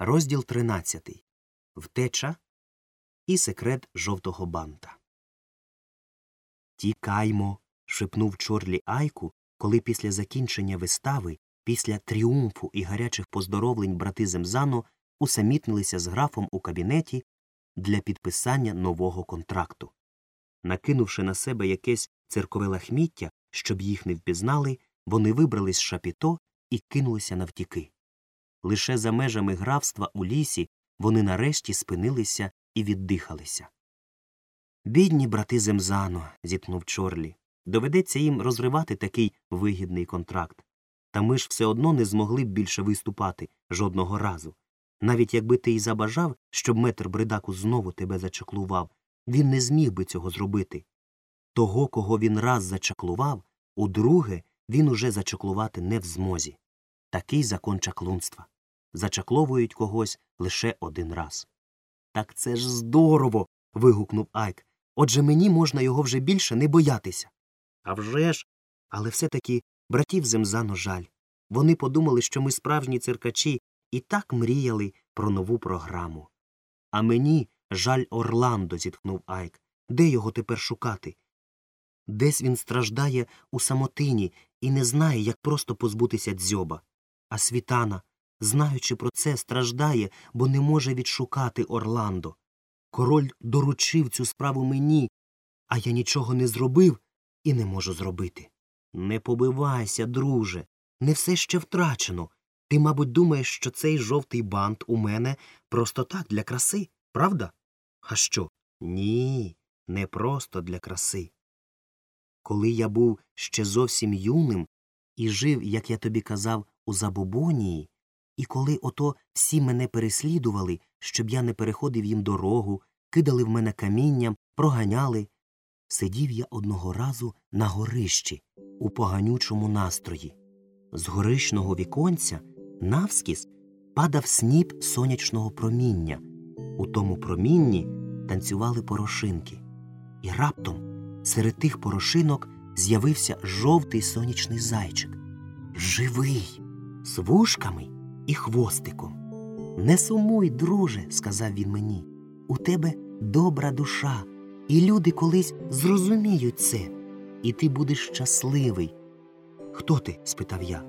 Розділ 13. Втеча і секрет жовтого банта. Тікаймо. шепнув Чорлі Айку, коли після закінчення вистави, після тріумфу і гарячих поздоровлень брати Земзано усамітнилися з графом у кабінеті для підписання нового контракту. Накинувши на себе якесь церкове лахміття, щоб їх не впізнали, вони вибрались з шапіто і кинулися навтіки. Лише за межами графства у лісі вони нарешті спинилися і віддихалися. Бідні брати Земзано, зітхнув Чорлі. Доведеться їм розривати такий вигідний контракт. Та ми ж все одно не змогли б більше виступати жодного разу. Навіть якби ти й забажав, щоб метр бридаку знову тебе зачаклував, він не зміг би цього зробити. Того, кого він раз зачаклував, удруге він уже зачаклувати не в змозі. Такий закон чаклунства. Зачакловують когось лише один раз. Так це ж здорово. вигукнув Айк. Отже мені можна його вже більше не боятися. «А вже ж! Але все таки братів Земзано жаль. Вони подумали, що ми справжні циркачі, і так мріяли про нову програму. А мені жаль Орландо, зітхнув Айк. Де його тепер шукати? Десь він страждає у самотині і не знає, як просто позбутися дзьоба. А світана, знаючи про це, страждає, бо не може відшукати Орландо. Король доручив цю справу мені, а я нічого не зробив і не можу зробити. Не побивайся, друже, не все ще втрачено. Ти, мабуть, думаєш, що цей жовтий бант у мене просто так для краси, правда? А що? Ні, не просто для краси. Коли я був ще зовсім юним і жив, як я тобі казав, у забобонії, і коли ото всі мене переслідували, щоб я не переходив їм дорогу, кидали в мене камінням, проганяли, сидів я одного разу на горищі у поганючому настрої. З горишного віконця навскіз падав сніп сонячного проміння. У тому промінні танцювали порошинки. І раптом серед тих порошинок з'явився жовтий сонячний зайчик. Живий, з вушками і хвостиком. Не сумуй, друже, сказав він мені. У тебе добра душа, і люди колись зрозуміють це, і ти будеш щасливий. Хто ти? спитав я.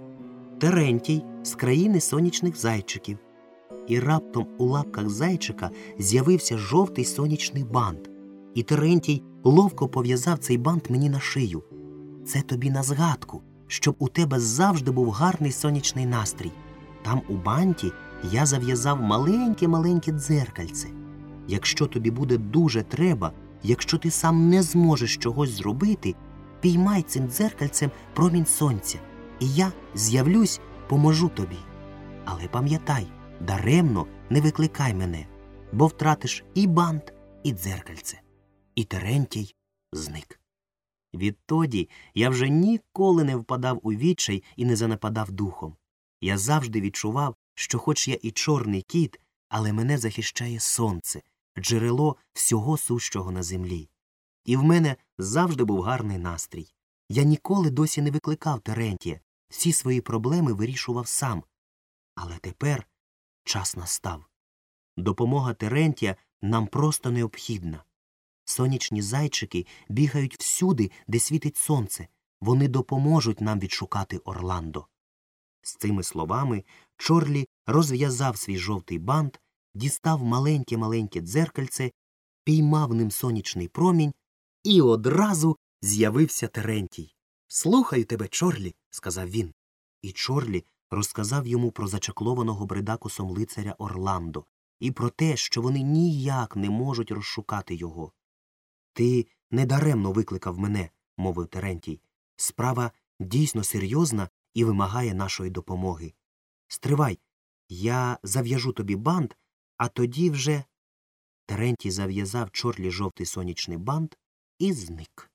Терентій з країни сонячних зайчиків. І раптом у лапках зайчика з'явився жовтий сонячний бант, і Терентій ловко пов'язав цей бант мені на шию. Це тобі на згадку, щоб у тебе завжди був гарний сонячний настрій. Там у банті я зав'язав маленьке маленьке дзеркальце. Якщо тобі буде дуже треба, якщо ти сам не зможеш чогось зробити, піймай цим дзеркальцем промінь сонця, і я з'явлюсь, поможу тобі. Але пам'ятай, даремно не викликай мене, бо втратиш і бант, і дзеркальце. І Терентій зник. Відтоді я вже ніколи не впадав у відчай і не занападав духом. Я завжди відчував, що, хоч я і чорний кіт, але мене захищає сонце, джерело всього сущого на землі. І в мене завжди був гарний настрій. Я ніколи досі не викликав Терентія, всі свої проблеми вирішував сам. Але тепер час настав. Допомога Терентія нам просто необхідна. Сонячні зайчики бігають всюди, де світить сонце. Вони допоможуть нам відшукати Орландо. З цими словами Чорлі розв'язав свій жовтий бант, дістав маленьке маленьке дзеркальце, піймав ним сонячний промінь, і одразу з'явився Терентій. Слухаю тебе, Чорлі, сказав він. І Чорлі розказав йому про зачаклованого бредакусом лицаря Орландо і про те, що вони ніяк не можуть розшукати його. Ти недаремно викликав мене, мовив Терентій. Справа дійсно серйозна і вимагає нашої допомоги. Стривай, я зав'яжу тобі бант, а тоді вже. Терентій зав'язав чорлі жовтий сонячний бант і зник.